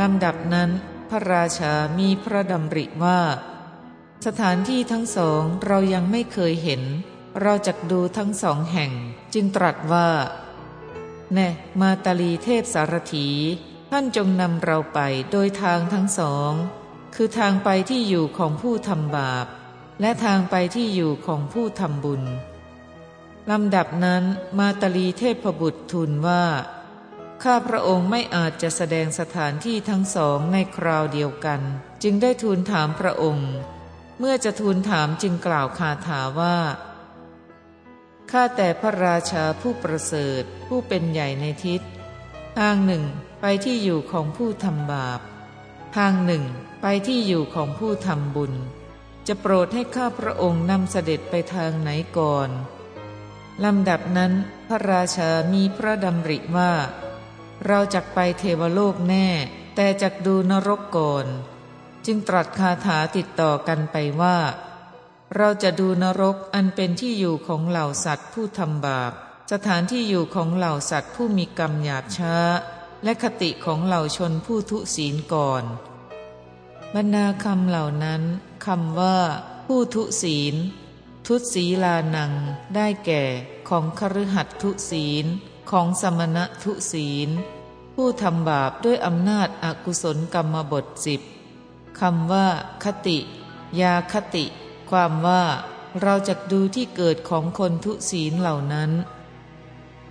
ลำดับนั้นพระราชามีพระดำริว่า สถานที่ทั้งสองเรายังไม่เคยเห็น เราจะดูทั้งสองแห่ง จึงตรัสว่า แน่มาตาลีเทพสารถีท่านจงนำเราไปโดยทางทั้งสอง คือทางไปที่อยู่ของผู้ทำบาป และทางไปที่อยู่ของผู้ทำบุญลำดับนั้นมาตาลีเทพบุตรทูลว่า ข้าพระองค์ไม่อาจจะแสดงสถานที่ทั้งสองในคราวเดียวกัน จึงได้ทูลถามพระองค์ เมื่อจะทูลถามจึงกล่าวคาถาว่าข้าแต่พระราชาผู้ประเสริฐผู้เป็นใหญ่ในทิศ ทางหนึ่งไปที่อยู่ของผู้ทำบาป ทางหนึ่งไปที่อยู่ของผู้ทำบุญ จะโปรดให้ข้าพระองค์นำเสด็จไปทางไหนก่อนลำดับนั้นพระราชามีพระดำริว่า เราจะไปเทวโลกแน่ แต่จักดูนรกก่อน จึงตรัสคาถาติดต่อกันไปว่า เราจะดูนรกอันเป็นที่อยู่ของเหล่าสัตว์ผู้ทำบาป สถานที่อยู่ของเหล่าสัตว์ผู้มีกรรมหยาบช้า และคติของเหล่าชนผู้ทุศีลก่อน บรรดาคำเหล่านั้นคำว่า ผู้ทุศีล ทุศีลานัง ได้แก่ของคฤหัสทุศีล ของสมณะทุศีล ผู้ทำบาปด้วยอำนาจอากุศลกรรมบทสิบคำว่า คติ ยาคติ ความว่า เราจะดูที่เกิดของคนทุศีลเหล่านั้น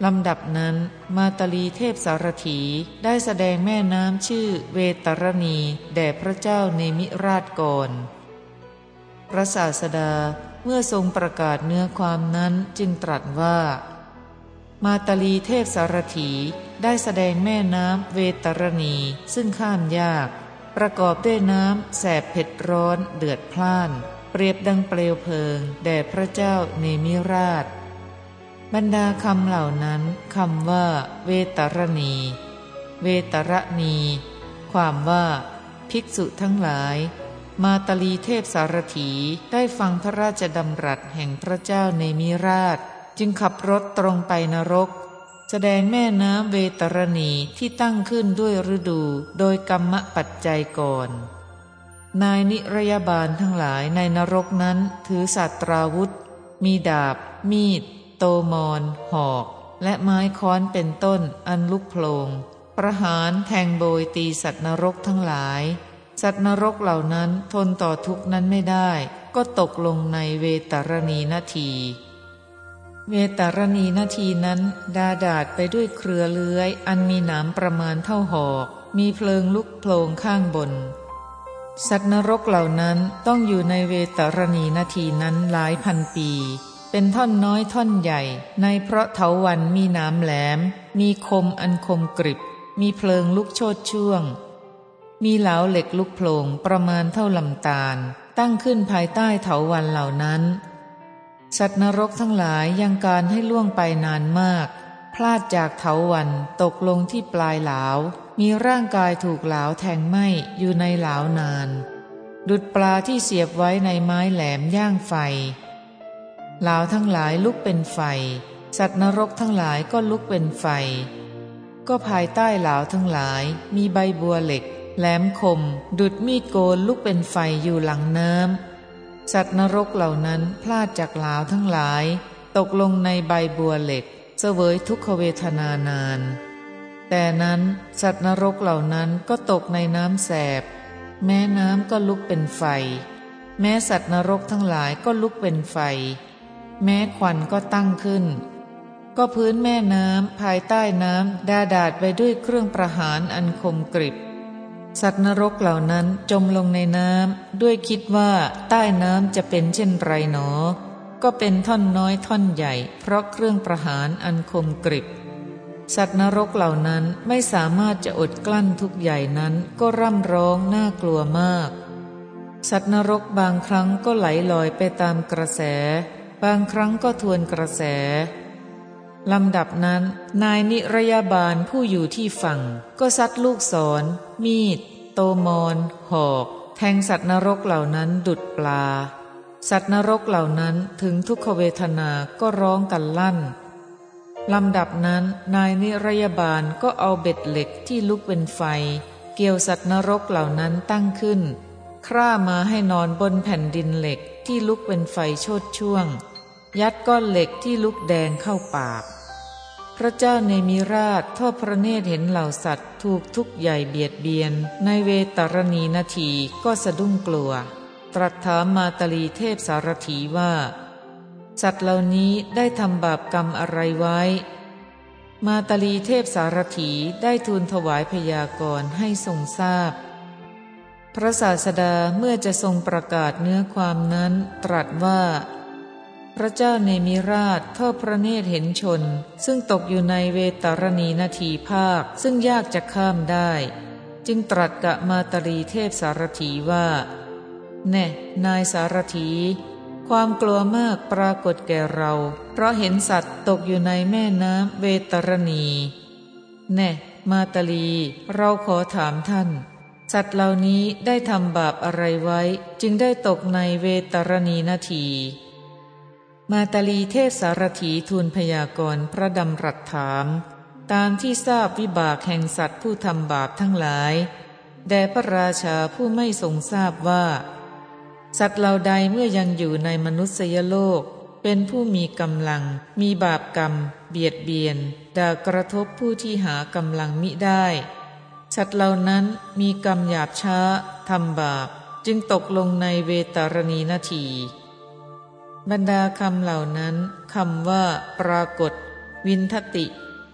ลำดับนั้นมาตลีเทพสารถีได้แสดงแม่น้ำชื่อเวตรณี แด่พระเจ้าเนมิราชก่อน พระศาสดาเมื่อทรงประกาศเนื้อความนั้นจึงตรัสว่า มาตาลีเทพสารถีได้แสดงแม่น้ำเวตรณีซึ่งข้ามยาก ประกอบด้วยน้ำแสบเผ็ดร้อนเดือดพล่าน เปรียบดังเปลวเพลิง แด่พระเจ้าเนมิราช บรรดาคำเหล่านั้นคำว่า เวตรณี เวตรณี ความว่า ภิกษุทั้งหลาย มาตลีเทพสารถีได้ฟังพระราชดำรัสแห่งพระเจ้าในมิราช จึงขับรถตรงไปนรก แสดงแม่น้ำเวตรณีที่ตั้งขึ้นด้วยฤดูโดยกรรมปัจจัยก่อน นายนิรยาบาลทั้งหลายในนรกนั้นถือสัตราวุธ มีดาบ มีด โตมอนหอก และไม้ค้อนเป็นต้นอันลุกโพลงประหารแทงโบยตีสัตว์นรกทั้งหลาย สัตว์นรกเหล่านั้นทนต่อทุกนั้นไม่ได้ ก็ตกลงในเวตารณีนาที เวตารณีนาทีนั้น ดาดาดไปด้วยเครือเลื้อย อันมีหนามประมาณเท่าหอก มีเพลิงลุกโผลงข้างบน สัตว์นรกเหล่านั้นต้องอยู่ในเวตารณีนาทีนั้นหลายพันปี เป็นท่อนน้อยท่อนใหญ่ ในเพราะเถาวันมีหนามแหลม มีคมอันคมกริบ มีเพลิงลุกโชดช่วง มีเหลาเหล็กลุกโผล่ประมาณเท่าลำตาล ตั้งขึ้นภายใต้เถาวันเหล่านั้น สัตว์นรกทั้งหลายยังการให้ล่วงไปนานมาก พลาดจากเถาวันตกลงที่ปลายเหลามีร่างกายถูกเหลาแทงไหมอยู่ในเหลานาน ดุดปลาที่เสียบไว้ในไม้แหลมย่างไฟเหลาทั้งหลายลุกเป็นไฟ สัตว์นรกทั้งหลายก็ลุกเป็นไฟ ก็ภายใต้เหลาทั้งหลายมีใบบัวเหล็ก แหลมคม ดุดมีดโกนลุกเป็นไฟอยู่หลังน้ำ สัตว์นรกเหล่านั้นพลาดจากหลาวทั้งหลาย ตกลงในใบบัวเหล็ก เสวยทุกขเวทนานาน แต่นั้นสัตว์นรกเหล่านั้นก็ตกในน้ำแสบ แม้น้ำก็ลุกเป็นไฟ แม้สัตว์นรกทั้งหลายก็ลุกเป็นไฟ แม้ควันก็ตั้งขึ้น ก็พื้นแม่น้ำภายใต้น้ำดาดาดไปด้วยเครื่องประหารอันคมกริบ สัตว์นรกเหล่านั้นจมลงในน้ำด้วยคิดว่าใต้น้ำจะเป็นเช่นไรหนอ ก็เป็นท่อนน้อยท่อนใหญ่ เพราะเครื่องประหารอันคมกริบ สัตว์นรกเหล่านั้นไม่สามารถจะอดกลั้นทุกใหญ่นั้นก็ร่ำร้องน่ากลัวมาก สัตว์นรกบางครั้งก็ไหลลอยไปตามกระแส บางครั้งก็ทวนกระแส ลำดับนั้น นายนิรยาบาลผู้อยู่ที่ฝั่ง ก็ซัดลูกศร มีด โตมอนหอก แทงสัตว์นรกเหล่านั้นดุดปลา สัตว์นรกเหล่านั้นถึงทุกขเวทนาก็ร้องกันลั่นลำดับนั้น นายนิรยาบาลก็เอาเบ็ดเหล็กที่ลุกเป็นไฟ เกี่ยวสัตว์นรกเหล่านั้นตั้งขึ้น คร่ามาให้นอนบนแผ่นดินเหล็กที่ลุกเป็นไฟโชดช่วง ยัดก้อนเหล็กที่ลุกแดงเข้าปาก พระเจ้าในมิราชทอดพระเนตรเห็นเหล่าสัตว์ ถูกทุกใหญ่เบียดเบียน ในเวตรณีนาทีก็สะดุ้งกลัว ตรัสถามมาตลีเทพสารถีว่า สัตว์เหล่านี้ได้ทำบาปกรรมอะไรไว้ มาตลีเทพสารถีได้ทูลถวายพยากรณ์ให้ทรงทราบ พระศาสดาเมื่อจะทรงประกาศเนื้อความนั้น ตรัสว่า พระเจ้าเนมิราชทอดพระเนตรเห็นชน ซึ่งตกอยู่ในเวตารณีนาทีภาค ซึ่งยากจะข้ามได้ จึงตรัสกะมาตลีเทพสารถีว่า แน่นายสารถีความกลัวมากปรากฏแก่เรา เพราะเห็นสัตว์ตกอยู่ในแม่น้ำเวตรณี แน่ มาตลีเราขอถามท่าน สัตว์เหล่านี้ได้ทำบาปอะไรไว้ จึงได้ตกในเวตรณีนาที มาตาลีเทพสารถีทูลพยากรณ์พระดำรัสถาม ตามที่ทราบวิบากแห่งสัตว์ผู้ทำบาปทั้งหลายแด่พระราชาผู้ไม่ทรงทราบว่า สัตว์เหล่าใดเมื่อยังอยู่ในมนุษยโลก เป็นผู้มีกำลัง มีบาปกรรม เบียดเบียนด่ากระทบผู้ที่หากำลังมิได้ สัตว์เหล่านั้นมีกรรมหยาบช้าทำบาป จึงตกลงในเวตารณีนาที บรรดาคำเหล่านั้นคำว่า ปรากฏ วินทติ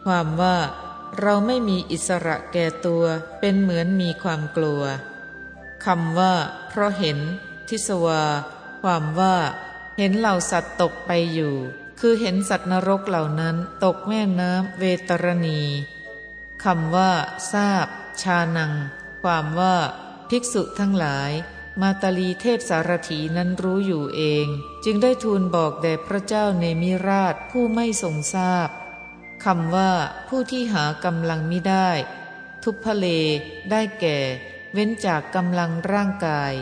ความว่า เราไม่มีอิสระแก่ตัวเป็นเหมือนมีความกลัวคำว่า เพราะเห็น ทิสวา ความว่า เห็นเหล่าสัตว์ตกไปอยู่ คือเห็นสัตว์นรกเหล่านั้นตกแม่น้ำเวตรณีคำว่า ทราบ ชานัง ความว่า ภิกษุทั้งหลาย มาตาลีเทพสารถีนั้นรู้อยู่เอง จึงได้ทูลบอกแด่พระเจ้าเนมิราชผู้ไม่ทรงทราบคำว่าผู้ที่หากำลังมิได้ ทุพเลได้แก่ เว้นจากกำลังร่างกาย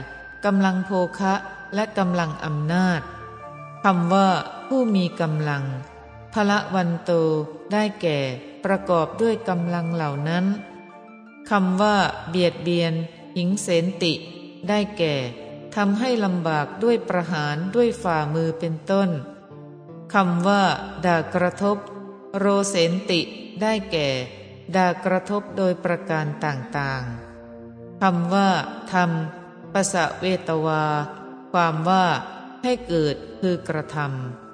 กำลังโภคะและกำลังอำนาจคำว่า ผู้มีกำลังพละวันโตได้แก่ ประกอบด้วยกำลังเหล่านั้นคำว่า เบียดเบียน หิงเสนติ ได้แก่ทำให้ลำบากด้วยประหารด้วยฝ่ามือเป็นต้นคำว่า ด่ากระทบ โรเสนติ ได้แก่ ด่ากระทบโดยประการต่างๆคำว่าทำปสะเวตวา ความว่า ให้เกิดคือกระทำ